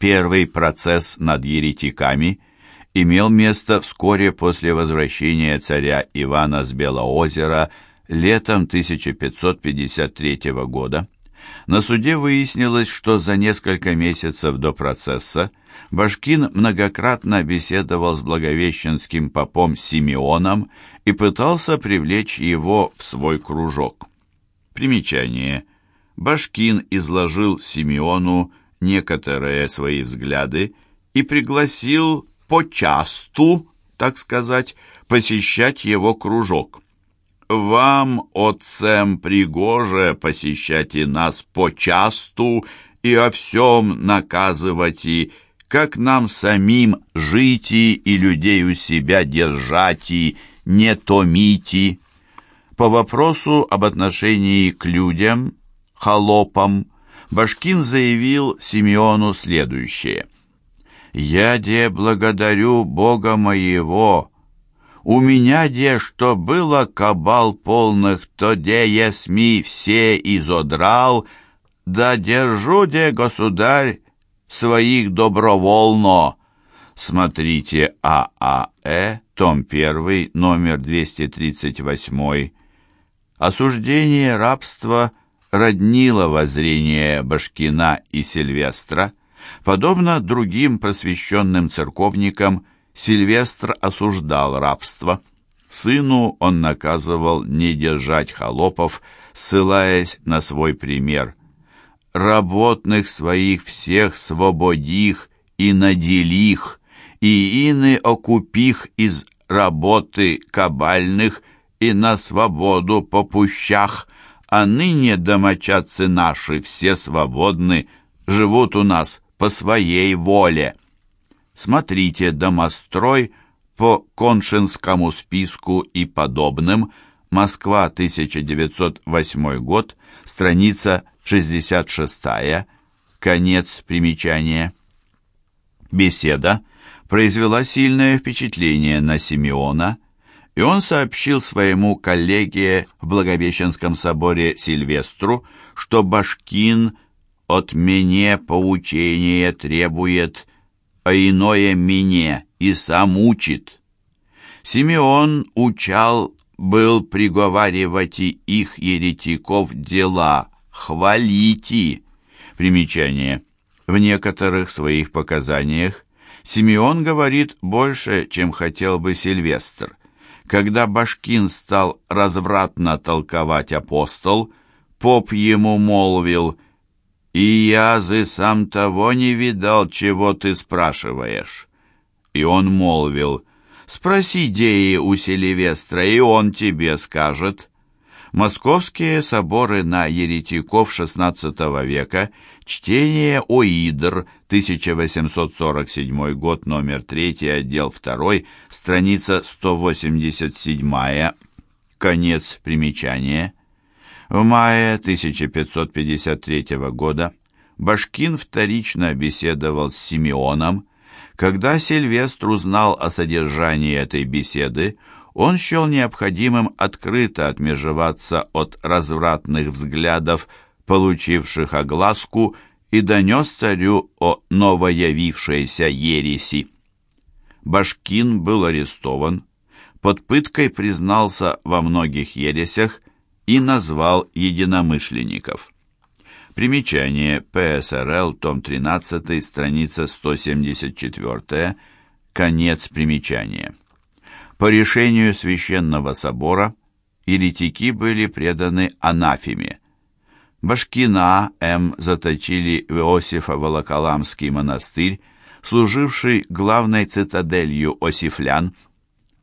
Первый процесс над еретиками имел место вскоре после возвращения царя Ивана с Белоозера летом 1553 года. На суде выяснилось, что за несколько месяцев до процесса Башкин многократно беседовал с благовещенским попом Симеоном и пытался привлечь его в свой кружок. Примечание. Башкин изложил Симеону некоторые свои взгляды и пригласил почасту, так сказать, посещать его кружок. «Вам, отцем пригоже, посещать и нас почасту и о всем наказывать и как нам самим жить и людей у себя держать и не томите». По вопросу об отношении к людям, холопам, Башкин заявил Симеону следующее. «Я де благодарю Бога моего. У меня де что было кабал полных, то де есми все изодрал, да держу де, государь, своих добровольно». Смотрите ААЭ, том 1, номер 238. Осуждение рабства роднило воззрение Башкина и Сильвестра. Подобно другим просвещенным церковникам, Сильвестр осуждал рабство. Сыну он наказывал не держать холопов, ссылаясь на свой пример. «Работных своих всех свободих и наделих, и ины окупих из работы кабальных, и на свободу по пущах, а ныне домочадцы наши все свободны, живут у нас по своей воле. Смотрите «Домострой» по Коншинскому списку и подобным, Москва, 1908 год, страница 66, конец примечания. Беседа произвела сильное впечатление на Симеона – и он сообщил своему коллеге в Благовещенском соборе Сильвестру, что Башкин от меня поучение требует, а иное мне и сам учит. Симеон учал был приговаривать их еретиков дела, хвалите. Примечание. В некоторых своих показаниях Симеон говорит больше, чем хотел бы Сильвестр. Когда Башкин стал развратно толковать апостол, поп ему молвил, «И я зы сам того не видал, чего ты спрашиваешь». И он молвил, «Спроси Деи у Селивестра, и он тебе скажет». Московские соборы на еретиков XVI века, чтение Оидр, 1847 год, номер 3, отдел 2, страница 187, конец примечания. В мае 1553 года Башкин вторично беседовал с Симеоном. Когда Сильвестр узнал о содержании этой беседы, он счел необходимым открыто отмежеваться от развратных взглядов, получивших огласку, и донес царю о новоявившейся ереси. Башкин был арестован, под пыткой признался во многих ересях и назвал единомышленников. Примечание ПСРЛ, том 13, страница 174, конец примечания. По решению Священного Собора еретики были преданы анафеме. Башкина М. заточили в Иосифо-Волоколамский монастырь, служивший главной цитаделью осифлян.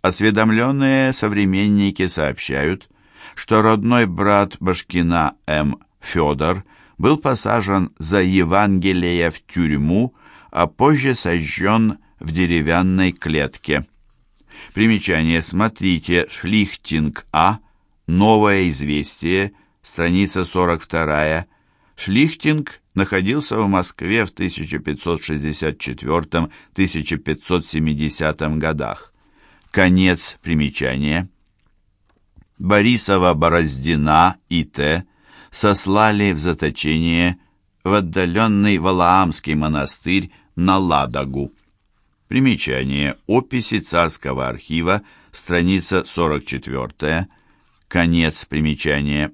Осведомленные современники сообщают, что родной брат Башкина М. Федор был посажен за Евангелие в тюрьму, а позже сожжен в деревянной клетке. Примечание. Смотрите Шлихтинг А. Новое известие. Страница 42. Шлихтинг находился в Москве в 1564-1570 годах. Конец примечания. Борисова Бороздина и Т. сослали в заточение в отдаленный Валаамский монастырь на Ладогу. Примечание. Описи царского архива, страница 44, конец примечания.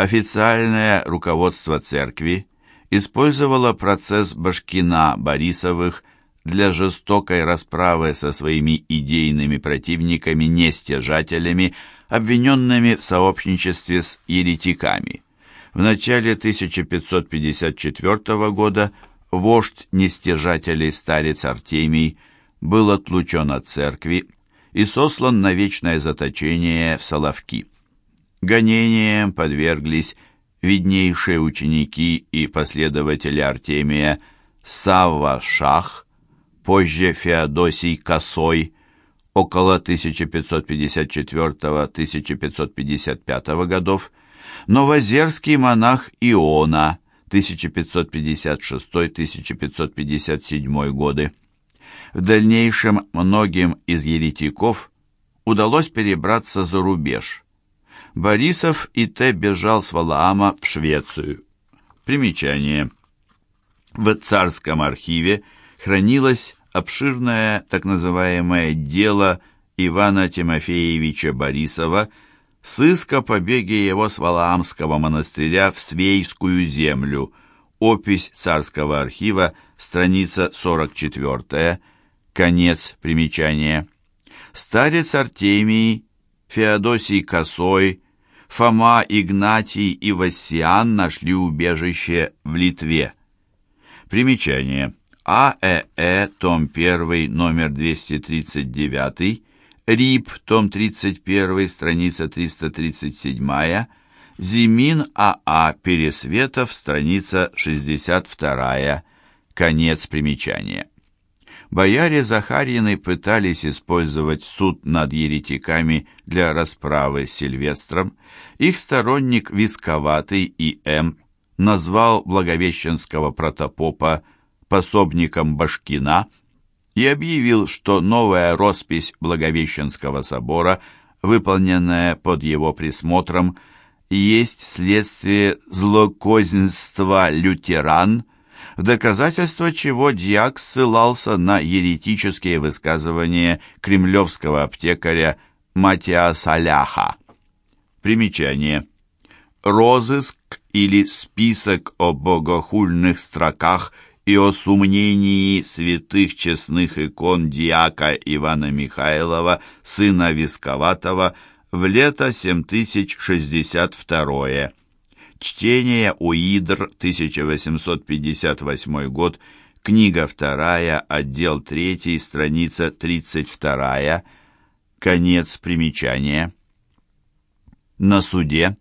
Официальное руководство церкви использовало процесс Башкина Борисовых для жестокой расправы со своими идейными противниками-нестяжателями, обвиненными в сообщничестве с еретиками. В начале 1554 года вождь нестяжателей старец Артемий был отлучен от церкви и сослан на вечное заточение в Соловки. Гонениям подверглись виднейшие ученики и последователи Артемия Савва Шах, позже Феодосий Косой, около 1554-1555 годов, новозерский монах Иона, 1556-1557 годы. В дальнейшем многим из еретиков удалось перебраться за рубеж. Борисов и Т. бежал с Валаама в Швецию. Примечание. В царском архиве хранилось обширное так называемое «дело» Ивана Тимофеевича Борисова о побеге его с Валаамского монастыря в Свейскую землю, опись царского архива, страница 44, конец примечания. Старец Артемий, Феодосий Косой, Фома Игнатий и Вассиан нашли убежище в Литве. Примечание. АЭЭ, том 1, номер 239, РИП, том 31, страница 337, Зимин АА Пересветов, страница 62, конец примечания. Бояре Захарьины пытались использовать суд над еретиками для расправы с Сильвестром. Их сторонник Висковатый и М. назвал благовещенского протопопа пособником Башкина и объявил, что новая роспись Благовещенского собора, выполненная под его присмотром, есть следствие злокозненства лютеран, в доказательство чего дьяк ссылался на еретические высказывания кремлевского аптекаря Матиа Саляха. Примечание. Розыск или список о богохульных строках – и о сумнении святых честных икон диака Ивана Михайлова, сына Висковатого, в лето 7062. Чтение Уидр, 1858 год, книга 2, отдел 3, страница 32, конец примечания. На суде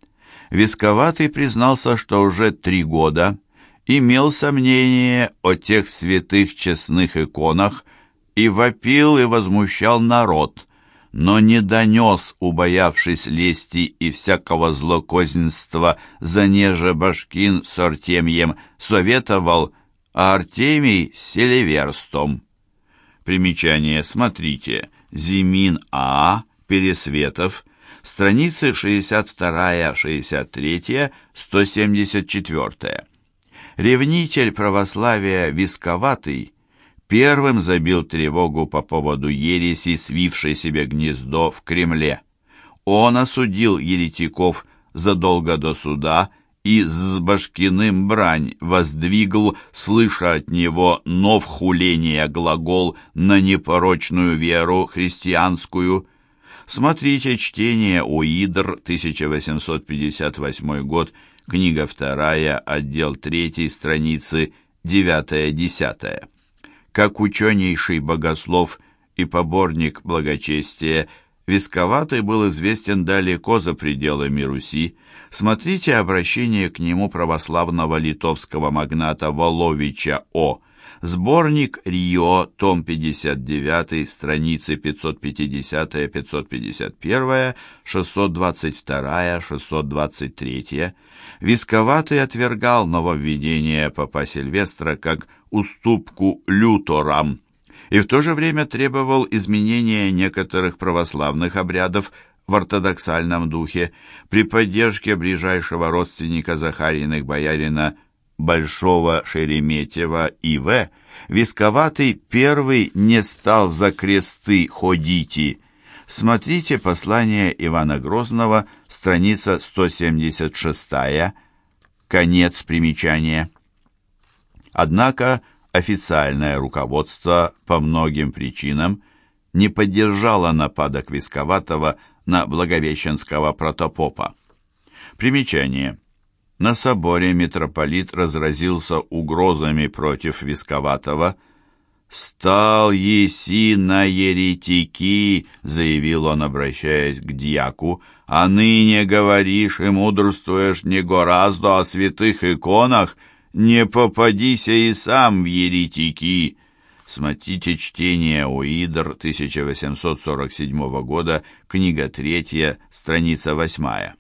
Висковатый признался, что уже три года – имел сомнение о тех святых честных иконах и вопил и возмущал народ, но не донес, убоявшись лести и всякого злокозненства, за неже Башкин с Артемьем советовал, а Артемий с Селиверстом. Примечание, смотрите, Зимин А, Пересветов, страницы 62-63, 174. Ревнитель православия Висковатый первым забил тревогу по поводу ереси, свившей себе гнездо в Кремле. Он осудил еретиков задолго до суда и с Башкиным брань воздвигл, слыша от него нов хуления глагол на непорочную веру христианскую. Смотрите чтение Уидр, 1858 год, книга вторая, отдел третий, страницы 9-10. Как ученейший богослов и поборник благочестия, Висковатый был известен далеко за пределами Руси. Смотрите обращение к нему православного литовского магната Воловича О. Сборник Рио, том 59, страницы 550-551, 622-623. Висковатый отвергал нововведение папа Сильвестра как уступку люторам и в то же время требовал изменения некоторых православных обрядов в ортодоксальном духе при поддержке ближайшего родственника Захариных боярина Большого Шереметьева И.В., Висковатый первый не стал за кресты ходить. Смотрите послание Ивана Грозного, страница 176, конец примечания. Однако официальное руководство по многим причинам не поддержало нападок Висковатого на Благовещенского протопопа. Примечание. На соборе митрополит разразился угрозами против Висковатого – «Стал еси на еретики», — заявил он, обращаясь к дьяку, «а ныне говоришь и мудрствуешь не гораздо о святых иконах, не попадися и сам в еретики». Смотрите чтение Уидр 1847 года, книга 3, страница 8.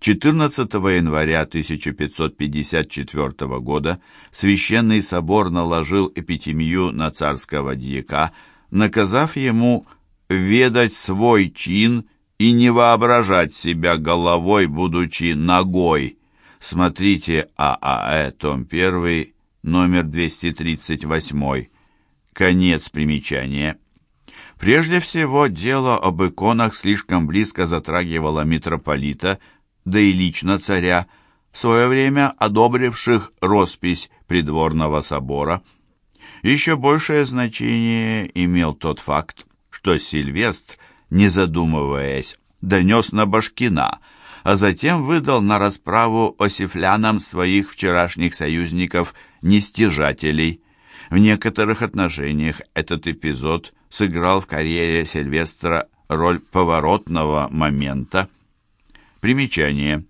14 января 1554 года Священный собор наложил эпитемию на царского дьяка, наказав ему ведать свой чин и не воображать себя головой, будучи ногой. Смотрите ААЭ, том 1, номер 238. Конец примечания. Прежде всего, дело об иконах слишком близко затрагивало митрополита – да и лично царя, в свое время одобривших роспись придворного собора. Еще большее значение имел тот факт, что Сильвестр, не задумываясь, донес на Башкина, а затем выдал на расправу осифлянам своих вчерашних союзников-нестяжателей. В некоторых отношениях этот эпизод сыграл в карьере Сильвестра роль поворотного момента. Примечание.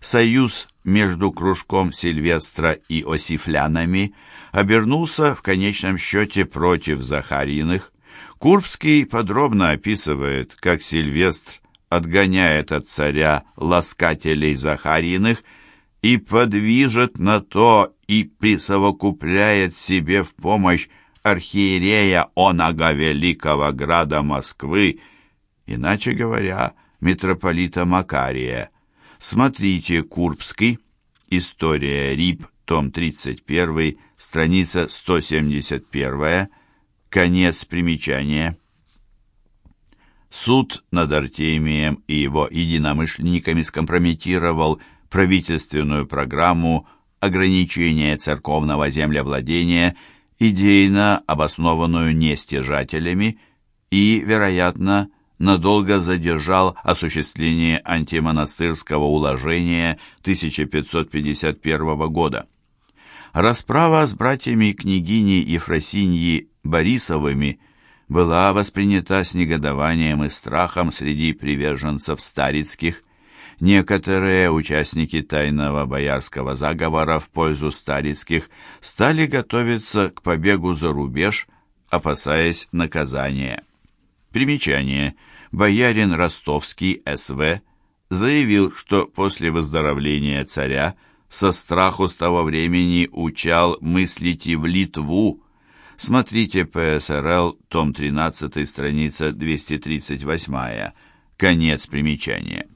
Союз между кружком Сильвестра и осифлянами обернулся в конечном счете против Захариных. Курбский подробно описывает, как Сильвестр отгоняет от царя ласкателей Захариных и подвижет на то и присовокупляет себе в помощь архиерея Онага Великого Града Москвы, иначе говоря, митрополита Макария. Смотрите Курбский, История РИП, том 31, страница 171, конец примечания. Суд над Артемием и его единомышленниками скомпрометировал правительственную программу ограничения церковного землевладения, идейно обоснованную нестяжателями и, вероятно, надолго задержал осуществление антимонастырского уложения 1551 года. Расправа с братьями княгини Ефросиньи Борисовыми была воспринята с негодованием и страхом среди приверженцев старицких. Некоторые участники тайного боярского заговора в пользу старицких стали готовиться к побегу за рубеж, опасаясь наказания. Примечание. Боярин Ростовский, СВ, заявил, что после выздоровления царя со страху с того времени учал мыслить и в Литву. Смотрите ПСРЛ, том 13, страница 238, конец примечания.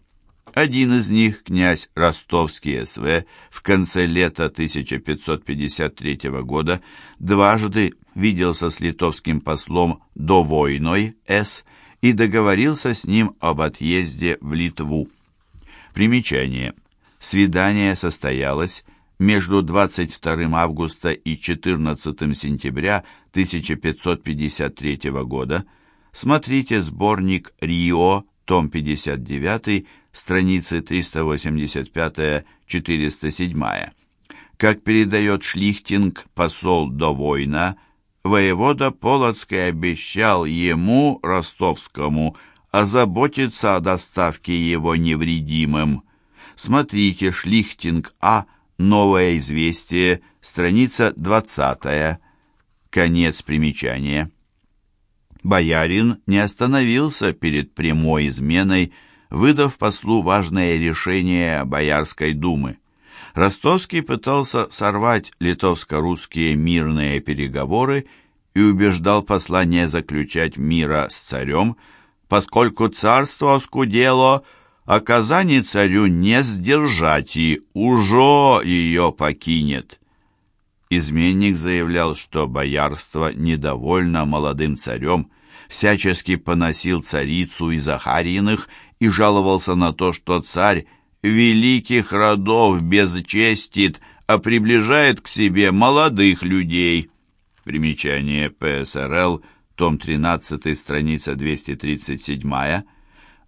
Один из них, князь Ростовский СВ, в конце лета 1553 года дважды виделся с литовским послом Довойной С. и договорился с ним об отъезде в Литву. Примечание. Свидание состоялось между 22 августа и 14 сентября 1553 года. Смотрите сборник «Рио», том 59, страницы 385-407. Как передает Шлихтинг, посол до война, воевода Полоцкий обещал ему, ростовскому, озаботиться о доставке его невредимым. Смотрите Шлихтинг А. Новое известие, страница 20. Конец примечания. Боярин не остановился перед прямой изменой, выдав послу важное решение Боярской думы. Ростовский пытался сорвать литовско-русские мирные переговоры и убеждал посла не заключать мира с царем, поскольку царство оскудело, Казани царю не сдержать и уже ее покинет. Изменник заявлял, что боярство недовольно молодым царем, всячески поносил царицу и Захариных и жаловался на то, что царь великих родов безчестит, а приближает к себе молодых людей. Примечание ПСРЛ, том 13, страница 237.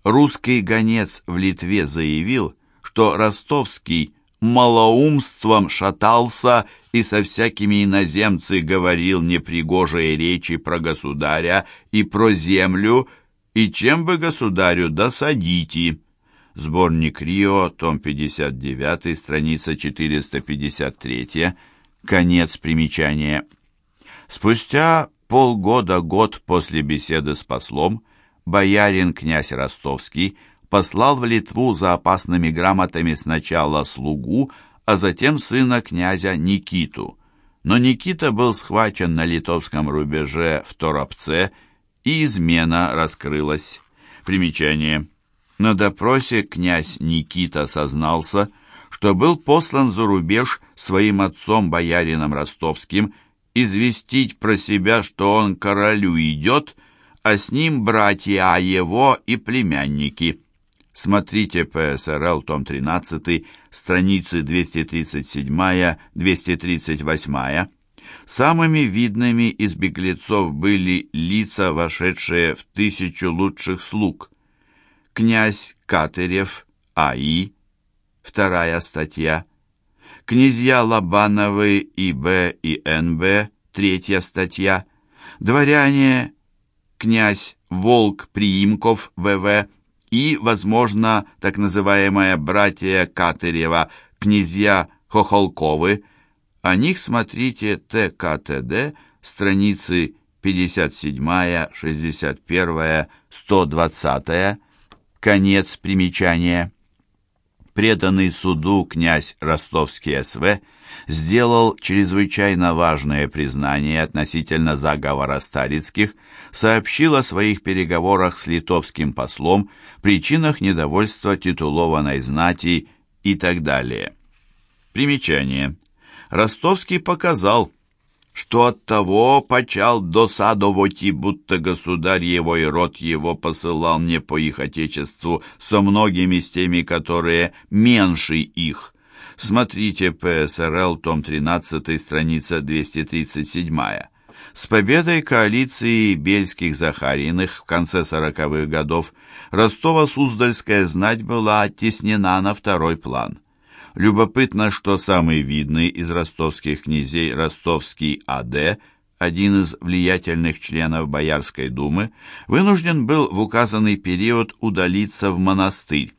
Русский гонец в Литве заявил, что ростовский малоумством шатался и со всякими иноземцы говорил непригожие речи про государя и про землю, и чем бы государю досадите. Сборник Рио, том 59, страница 453, конец примечания. Спустя полгода-год после беседы с послом, боярин князь Ростовский послал в Литву за опасными грамотами сначала слугу, а затем сына князя Никиту. Но Никита был схвачен на литовском рубеже в Торопце, и измена раскрылась. Примечание. На допросе князь Никита сознался, что был послан за рубеж своим отцом, боярином ростовским, известить про себя, что он королю идет, а с ним братья его и племянники. Смотрите ПСРЛ, том 13, страницы 237-238. Самыми видными из беглецов были лица, вошедшие в тысячу лучших слуг. Князь Катырев, А.И., вторая статья. Князья Лобановы, И.Б. и Н.Б., третья статья. Дворяне, князь Волк Приимков, В.В., и, возможно, так называемая братья Катырева, князья Хохолковы. О них смотрите ТКТД, страницы 57, 61, 120, конец примечания. Преданный суду князь Ростовский СВ сделал чрезвычайно важное признание относительно заговора Старицких, сообщил о своих переговорах с литовским послом, причинах недовольства титулованной знати и так далее. Примечание. Ростовский показал, что от того почал досадовати, будто государь его и род его посылал не по их отечеству со многими с теми, которые меньше их. Смотрите ПСРЛ, том 13, страница 237. С победой коалиции Бельских-Захариных в конце сороковых годов Ростово-Суздальская знать была оттеснена на второй план. Любопытно, что самый видный из ростовских князей ростовский А.Д., один из влиятельных членов Боярской думы, вынужден был в указанный период удалиться в монастырь.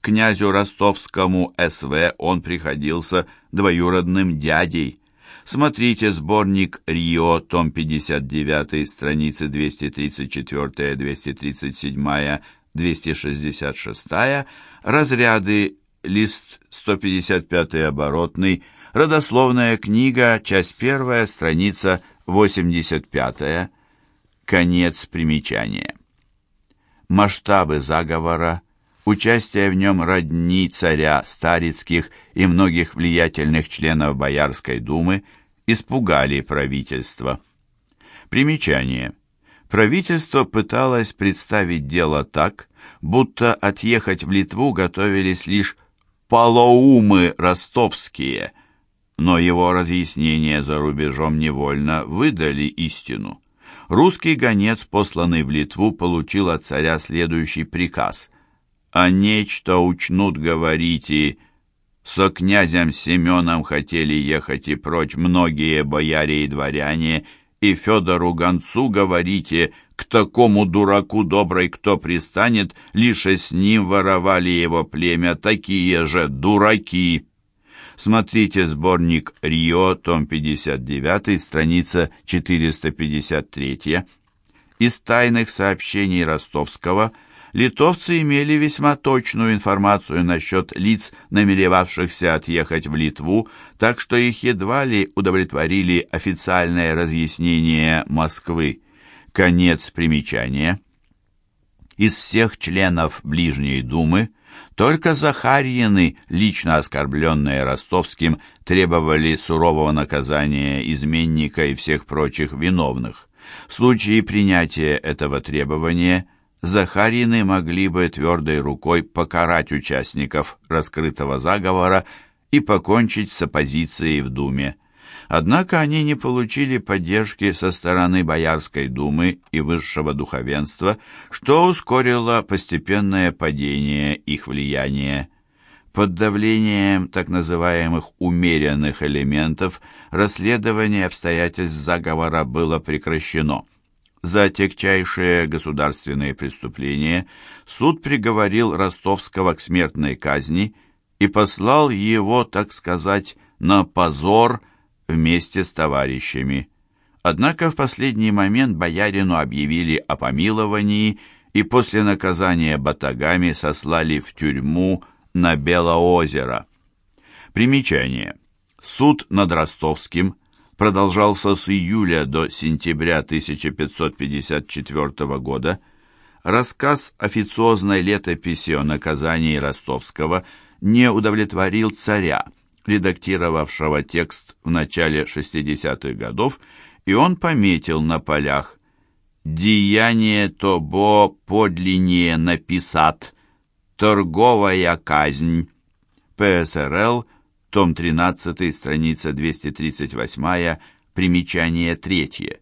Князю ростовскому С.В. он приходился двоюродным дядей. Смотрите сборник «Рио», том 59, страницы 234, 237, 266, разряды, лист 155 оборотный, родословная книга, часть первая, страница 85, конец примечания. Масштабы заговора, участие в нем родни царя Старицких и многих влиятельных членов Боярской думы испугали правительство. Примечание. Правительство пыталось представить дело так, будто отъехать в Литву готовились лишь полоумы ростовские, но его разъяснения за рубежом невольно выдали истину. Русский гонец, посланный в Литву, получил от царя следующий приказ. «А нечто учнут говорите, со князем Семеном хотели ехать и прочь многие бояре и дворяне, и Федору Гонцу говорите, к такому дураку добрый кто пристанет, лишь с ним воровали его племя, такие же дураки. Смотрите сборник «Рио», том 59, страница 453. Из тайных сообщений Ростовского – литовцы имели весьма точную информацию насчет лиц, намеревавшихся отъехать в Литву, так что их едва ли удовлетворили официальное разъяснение Москвы. Конец примечания. Из всех членов Ближней Думы Только Захарьины, лично оскорбленные Ростовским, требовали сурового наказания изменника и всех прочих виновных. В случае принятия этого требования Захарьины могли бы твердой рукой покарать участников раскрытого заговора и покончить с оппозицией в Думе. Однако они не получили поддержки со стороны Боярской думы и высшего духовенства, что ускорило постепенное падение их влияния. Под давлением так называемых «умеренных элементов» расследование обстоятельств заговора было прекращено. За тягчайшие государственные преступления суд приговорил Ростовского к смертной казни и послал его, так сказать, на позор вместе с товарищами. Однако в последний момент боярину объявили о помиловании и после наказания батагами сослали в тюрьму на Белоозеро. Примечание. Суд над Ростовским продолжался с июля до сентября 1554 года. Рассказ официозной летописи о наказании Ростовского не удовлетворил царя, редактировавшего текст в начале 60-х годов, и он пометил на полях «Деяние тобо подлиннее написат, торговая казнь». ПСРЛ, том 13, страница 238, примечание 3.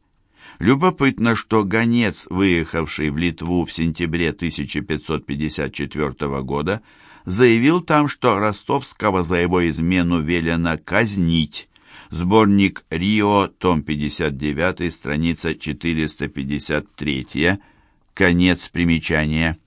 Любопытно, что гонец, выехавший в Литву в сентябре 1554 года, заявил там, что Ростовского за его измену велено казнить. Сборник «Рио», том 59, страница 453, конец примечания.